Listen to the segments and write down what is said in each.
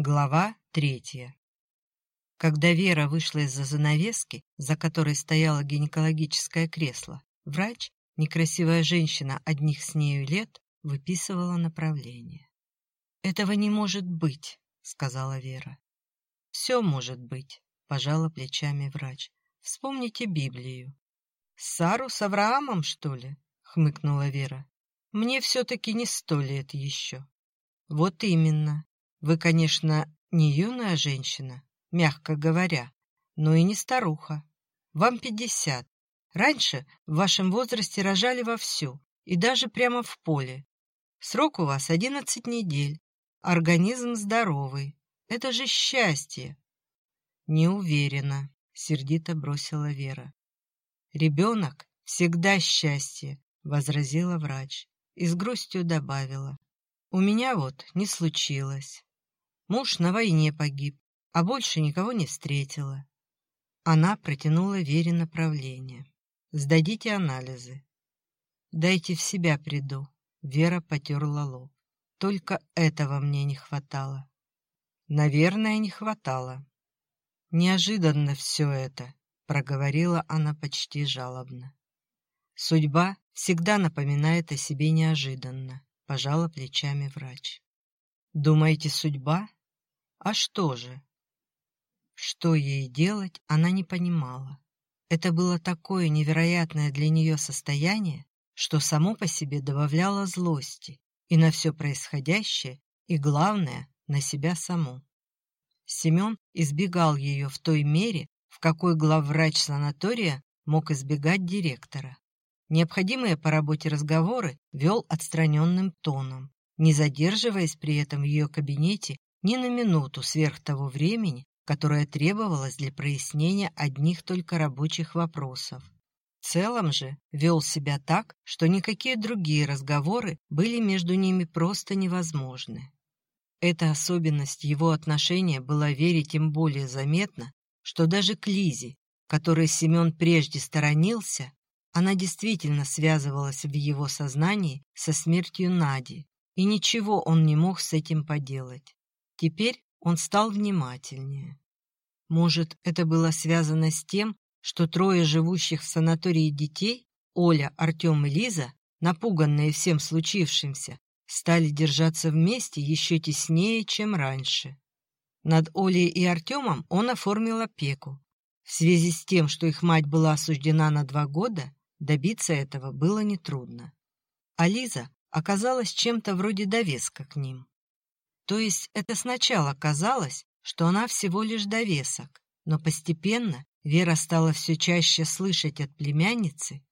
Глава третья. Когда Вера вышла из-за занавески, за которой стояло гинекологическое кресло, врач, некрасивая женщина одних с нею лет, выписывала направление. «Этого не может быть», — сказала Вера. «Все может быть», — пожала плечами врач. «Вспомните Библию». «Сару с Авраамом, что ли?» — хмыкнула Вера. «Мне все-таки не сто лет еще». «Вот именно. Вы, конечно, не юная женщина, мягко говоря, но и не старуха. Вам пятьдесят. Раньше в вашем возрасте рожали вовсю, и даже прямо в поле. Срок у вас одиннадцать недель. Организм здоровый. Это же счастье. Не уверена, сердито бросила Вера. Ребенок всегда счастье, возразила врач и с грустью добавила. У меня вот не случилось. Муж на войне погиб, а больше никого не встретила. Она протянула Вере направление. «Сдадите анализы». «Дайте в себя приду», — Вера потерла лоб. «Только этого мне не хватало». «Наверное, не хватало». «Неожиданно все это», — проговорила она почти жалобно. «Судьба всегда напоминает о себе неожиданно», — пожала плечами врач. «Думаете, судьба?» А что же? Что ей делать, она не понимала. Это было такое невероятное для нее состояние, что само по себе добавляло злости и на все происходящее, и, главное, на себя саму. Семен избегал ее в той мере, в какой главврач санатория мог избегать директора. Необходимые по работе разговоры вел отстраненным тоном, не задерживаясь при этом в ее кабинете ни на минуту сверх того времени, которое требовалось для прояснения одних только рабочих вопросов. В целом же вел себя так, что никакие другие разговоры были между ними просто невозможны. Эта особенность его отношения была Вере тем более заметна, что даже к Лизе, которой Семен прежде сторонился, она действительно связывалась в его сознании со смертью Нади, и ничего он не мог с этим поделать. Теперь он стал внимательнее. Может, это было связано с тем, что трое живущих в санатории детей, Оля, Артем и Лиза, напуганные всем случившимся, стали держаться вместе еще теснее, чем раньше. Над Олей и Артемом он оформил опеку. В связи с тем, что их мать была осуждена на два года, добиться этого было нетрудно. А Лиза оказалась чем-то вроде довеска к ним. То есть это сначала казалось, что она всего лишь довесок, но постепенно Вера стала все чаще слышать от племянницы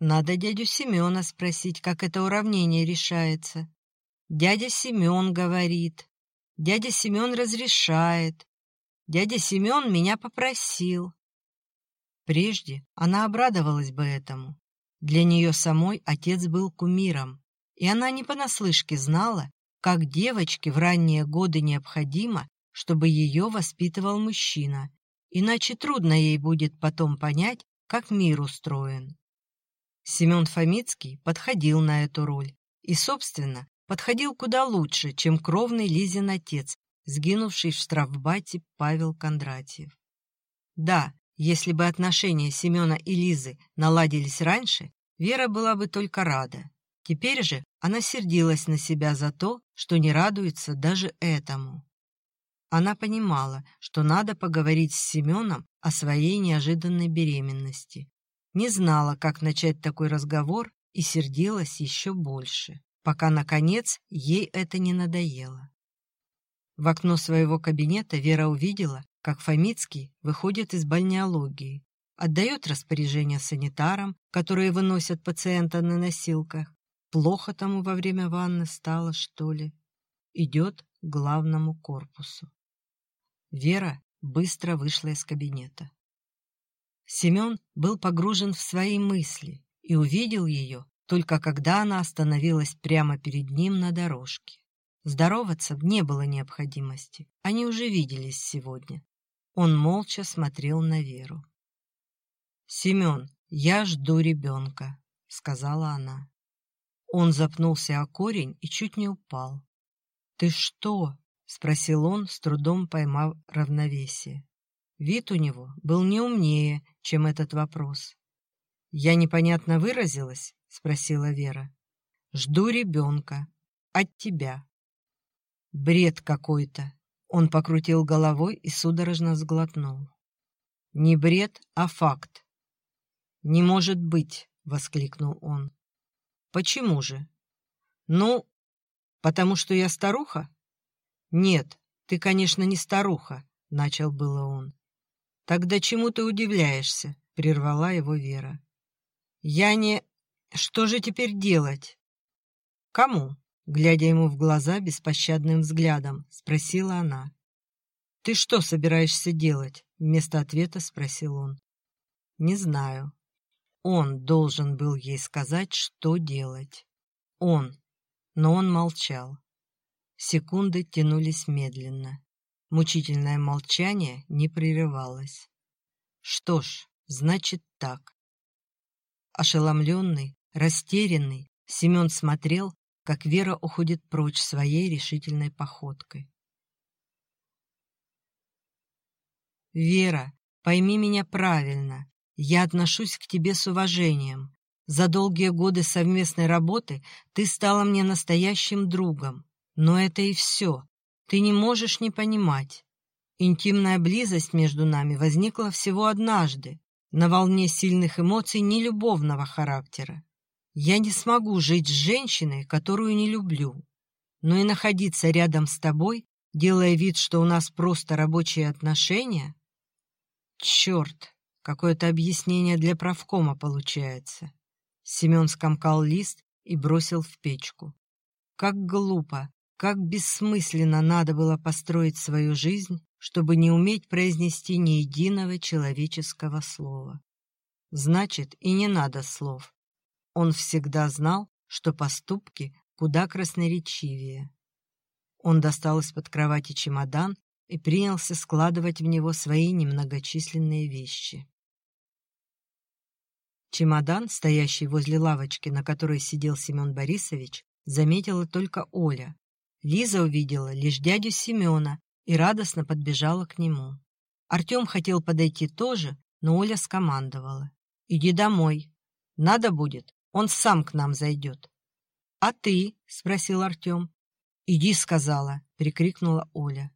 «Надо дядю Семена спросить, как это уравнение решается». «Дядя Семен говорит», «Дядя Семен разрешает», «Дядя Семен меня попросил». Прежде она обрадовалась бы этому. Для нее самой отец был кумиром, и она не понаслышке знала, как девочке в ранние годы необходимо, чтобы ее воспитывал мужчина, иначе трудно ей будет потом понять, как мир устроен. Семен Фомицкий подходил на эту роль и, собственно, подходил куда лучше, чем кровный Лизин отец, сгинувший в штрафбате Павел Кондратьев. Да, если бы отношения Семена и Лизы наладились раньше, Вера была бы только рада. Теперь же она сердилась на себя за то, что не радуется даже этому. Она понимала, что надо поговорить с Семеном о своей неожиданной беременности. Не знала, как начать такой разговор и сердилась еще больше, пока, наконец, ей это не надоело. В окно своего кабинета Вера увидела, как Фомицкий выходит из бальнеологии, отдает распоряжение санитарам, которые выносят пациента на носилках, Плохо тому во время ванны стало, что ли? Идет к главному корпусу. Вера быстро вышла из кабинета. Семен был погружен в свои мысли и увидел ее только когда она остановилась прямо перед ним на дорожке. Здороваться не было необходимости, они уже виделись сегодня. Он молча смотрел на Веру. «Семен, я жду ребенка», — сказала она. Он запнулся о корень и чуть не упал. «Ты что?» — спросил он, с трудом поймав равновесие. Вид у него был не умнее, чем этот вопрос. «Я непонятно выразилась?» — спросила Вера. «Жду ребенка. От тебя». «Бред какой-то!» Он покрутил головой и судорожно сглотнул. «Не бред, а факт». «Не может быть!» — воскликнул он. «Почему же?» «Ну, потому что я старуха?» «Нет, ты, конечно, не старуха», — начал было он. «Тогда чему ты удивляешься?» — прервала его Вера. «Я не... Что же теперь делать?» «Кому?» — глядя ему в глаза беспощадным взглядом, спросила она. «Ты что собираешься делать?» — вместо ответа спросил он. «Не знаю». Он должен был ей сказать, что делать. Он. Но он молчал. Секунды тянулись медленно. Мучительное молчание не прерывалось. Что ж, значит так. Ошеломленный, растерянный, Семен смотрел, как Вера уходит прочь своей решительной походкой. «Вера, пойми меня правильно. Я отношусь к тебе с уважением. За долгие годы совместной работы ты стала мне настоящим другом. Но это и все. Ты не можешь не понимать. Интимная близость между нами возникла всего однажды, на волне сильных эмоций нелюбовного характера. Я не смогу жить с женщиной, которую не люблю. Но и находиться рядом с тобой, делая вид, что у нас просто рабочие отношения... Черт, какое-то объяснение для правкома получается. Семен скомкал лист и бросил в печку. Как глупо, как бессмысленно надо было построить свою жизнь, чтобы не уметь произнести ни единого человеческого слова. Значит, и не надо слов. Он всегда знал, что поступки куда красноречивее. Он достал из-под кровати чемодан и принялся складывать в него свои немногочисленные вещи. Чемодан, стоящий возле лавочки, на которой сидел Семен Борисович, заметила только Оля, Лиза увидела лишь дядю Семена и радостно подбежала к нему. Артем хотел подойти тоже, но Оля скомандовала. «Иди домой. Надо будет, он сам к нам зайдет». «А ты?» — спросил Артем. «Иди», — сказала, — прикрикнула Оля.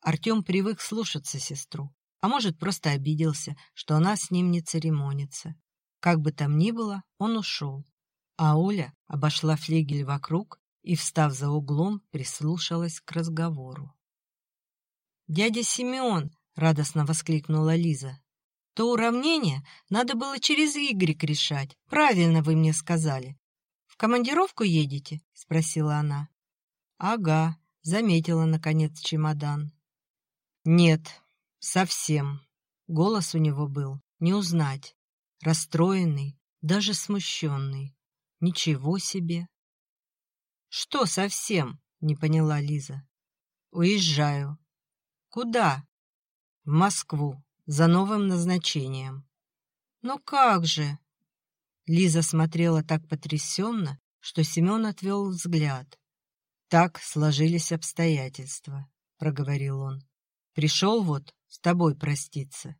Артем привык слушаться сестру, а может, просто обиделся, что она с ним не церемонится. Как бы там ни было, он ушел. А Оля обошла флигель вокруг и, встав за углом, прислушалась к разговору. «Дядя Семен!» — радостно воскликнула Лиза. «То уравнение надо было через Y решать. Правильно вы мне сказали. В командировку едете?» — спросила она. «Ага», — заметила, наконец, чемодан. «Нет, совсем». Голос у него был не узнать. Расстроенный, даже смущенный. Ничего себе. «Что совсем?» — не поняла Лиза. «Уезжаю». «Куда?» «В Москву, за новым назначением». «Ну как же?» Лиза смотрела так потрясенно, что Семен отвел взгляд. «Так сложились обстоятельства», — проговорил он. «Пришел вот с тобой проститься».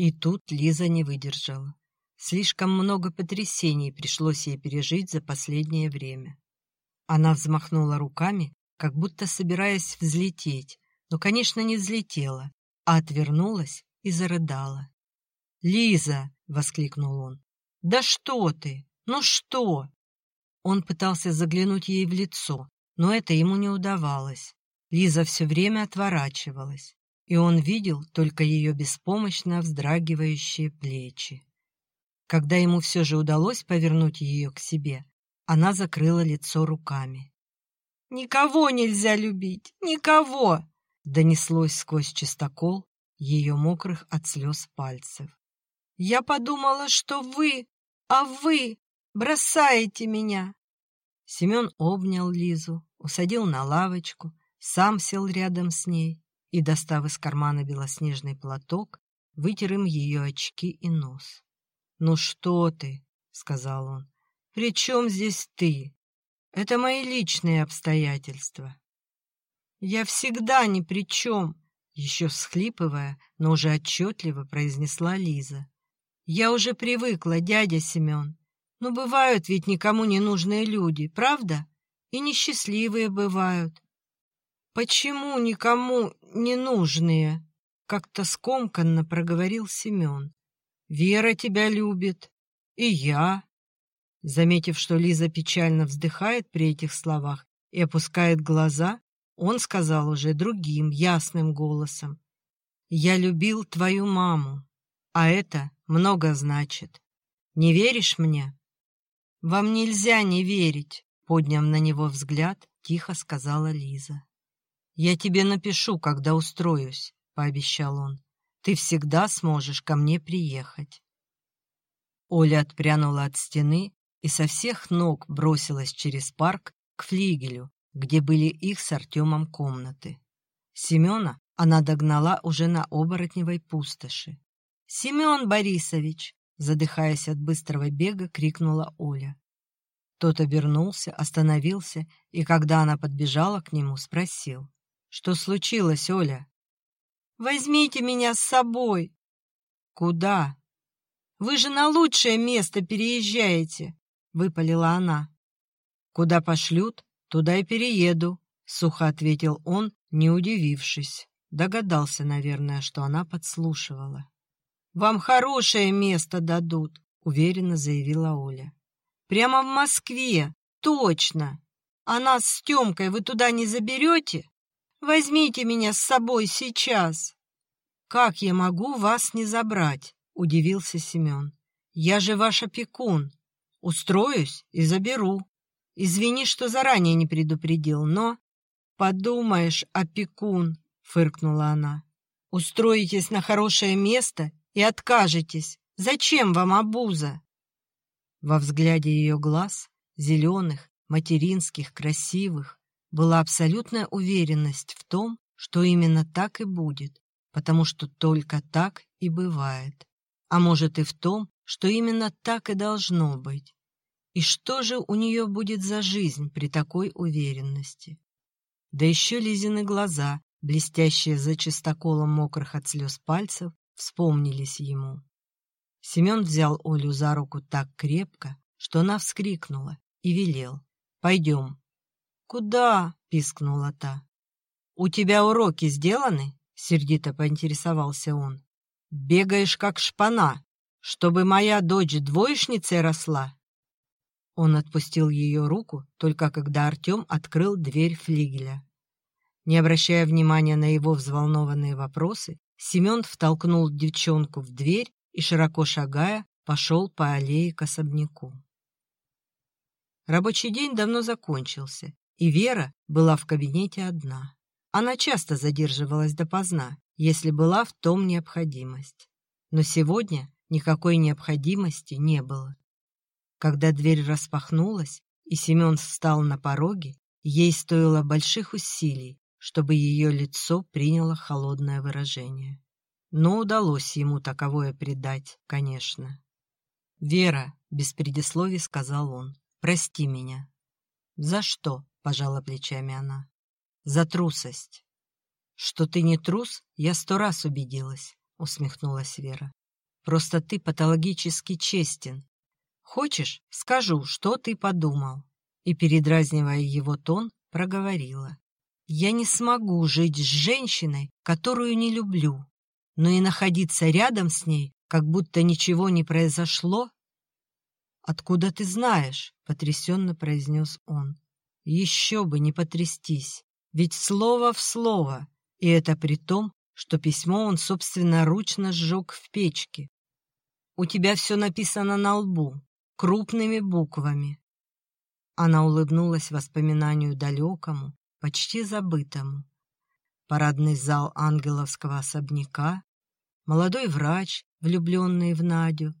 И тут Лиза не выдержала. Слишком много потрясений пришлось ей пережить за последнее время. Она взмахнула руками, как будто собираясь взлететь, но, конечно, не взлетела, а отвернулась и зарыдала. «Лиза!» — воскликнул он. «Да что ты? Ну что?» Он пытался заглянуть ей в лицо, но это ему не удавалось. Лиза все время отворачивалась, и он видел только ее беспомощно вздрагивающие плечи. Когда ему все же удалось повернуть ее к себе, она закрыла лицо руками. «Никого нельзя любить! Никого!» Донеслось сквозь чистокол ее мокрых от слез пальцев. «Я подумала, что вы, а вы бросаете меня!» Семен обнял Лизу, усадил на лавочку, сам сел рядом с ней и, достав из кармана белоснежный платок, вытер им ее очки и нос. «Ну что ты?» — сказал он. «При чем здесь ты? Это мои личные обстоятельства». «Я всегда ни при чем!» Еще всхлипывая, но уже отчетливо произнесла Лиза. «Я уже привыкла, дядя Семен. Но бывают ведь никому не нужные люди, правда? И несчастливые бывают. Почему никому не нужные?» Как-то скомканно проговорил Семен. «Вера тебя любит. И я». Заметив, что Лиза печально вздыхает при этих словах и опускает глаза, он сказал уже другим, ясным голосом. «Я любил твою маму, а это много значит. Не веришь мне?» «Вам нельзя не верить», — подняв на него взгляд, тихо сказала Лиза. «Я тебе напишу, когда устроюсь», — пообещал он. «Ты всегда сможешь ко мне приехать». Оля отпрянула от стены и со всех ног бросилась через парк к флигелю, где были их с Артемом комнаты. Семена она догнала уже на оборотневой пустоши. «Семен Борисович!» задыхаясь от быстрого бега, крикнула Оля. Тот обернулся, остановился, и когда она подбежала к нему, спросил. «Что случилось, Оля?» «Возьмите меня с собой!» «Куда?» «Вы же на лучшее место переезжаете!» — выпалила она. «Куда пошлют, «Туда и перееду», — сухо ответил он, не удивившись. Догадался, наверное, что она подслушивала. «Вам хорошее место дадут», — уверенно заявила Оля. «Прямо в Москве, точно. А нас с Тёмкой вы туда не заберете? Возьмите меня с собой сейчас». «Как я могу вас не забрать?» — удивился Семен. «Я же ваш опекун. Устроюсь и заберу». Извини, что заранее не предупредил, но... Подумаешь, опекун, фыркнула она. Устроитесь на хорошее место и откажетесь. Зачем вам обуза? Во взгляде ее глаз, зеленых, материнских, красивых, была абсолютная уверенность в том, что именно так и будет, потому что только так и бывает. А может и в том, что именно так и должно быть. И что же у нее будет за жизнь при такой уверенности? Да еще Лизины глаза, блестящие за чистоколом мокрых от слез пальцев, вспомнились ему. Семен взял Олю за руку так крепко, что она вскрикнула и велел. «Пойдем». «Куда?» — пискнула та. «У тебя уроки сделаны?» — сердито поинтересовался он. «Бегаешь как шпана, чтобы моя дочь двоечницей росла?» Он отпустил ее руку, только когда Артем открыл дверь флигеля. Не обращая внимания на его взволнованные вопросы, Семен втолкнул девчонку в дверь и, широко шагая, пошел по аллее к особняку. Рабочий день давно закончился, и Вера была в кабинете одна. Она часто задерживалась допоздна, если была в том необходимость. Но сегодня никакой необходимости не было. Когда дверь распахнулась, и Семен встал на пороге, ей стоило больших усилий, чтобы ее лицо приняло холодное выражение. Но удалось ему таковое придать, конечно. «Вера», — без предисловий сказал он, — «прости меня». «За что?» — пожала плечами она. «За трусость». «Что ты не трус, я сто раз убедилась», — усмехнулась Вера. «Просто ты патологически честен Хочешь, скажу, что ты подумал?» И, передразнивая его тон, проговорила. «Я не смогу жить с женщиной, которую не люблю, но и находиться рядом с ней, как будто ничего не произошло». «Откуда ты знаешь?» — потрясенно произнес он. «Еще бы не потрястись, ведь слово в слово, и это при том, что письмо он собственноручно сжег в печке. У тебя все написано на лбу, крупными буквами. Она улыбнулась воспоминанию далекому, почти забытому. Парадный зал ангеловского особняка, молодой врач, влюбленный в Надю.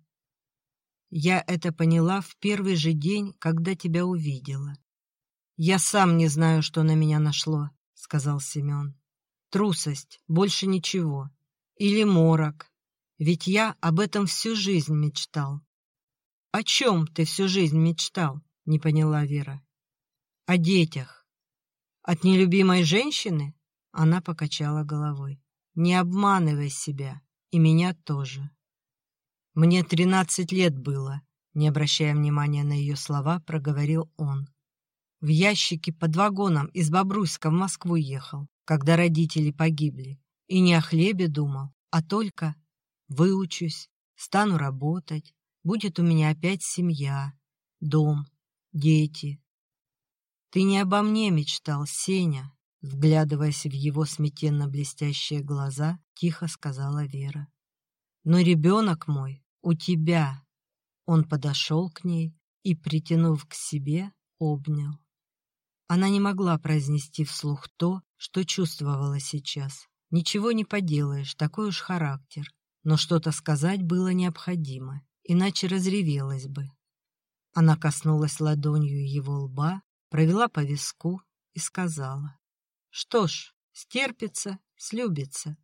Я это поняла в первый же день, когда тебя увидела. «Я сам не знаю, что на меня нашло», — сказал Семен. «Трусость, больше ничего. Или морок. Ведь я об этом всю жизнь мечтал. «О чем ты всю жизнь мечтал?» — не поняла Вера. «О детях». От нелюбимой женщины? Она покачала головой. Не обманывай себя, и меня тоже. Мне тринадцать лет было, не обращая внимания на ее слова, проговорил он. В ящике под вагоном из Бобруйска в Москву ехал, когда родители погибли. И не о хлебе думал, а только выучусь, стану работать, будет у меня опять семья, дом, дети. Ты не обо мне мечтал, Сеня, вглядываясь в его смятенно блестящие глаза, тихо сказала Вера. Но ребенок мой у тебя. Он подошел к ней и, притянув к себе, обнял. Она не могла произнести вслух то, что чувствовала сейчас. Ничего не поделаешь, такой уж характер. Но что-то сказать было необходимо, иначе разревелась бы. Она коснулась ладонью его лба, провела по виску и сказала. «Что ж, стерпится, слюбится».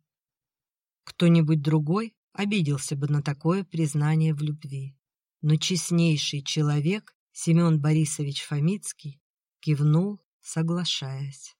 Кто-нибудь другой обиделся бы на такое признание в любви. Но честнейший человек, Семен Борисович Фомицкий, кивнул, соглашаясь.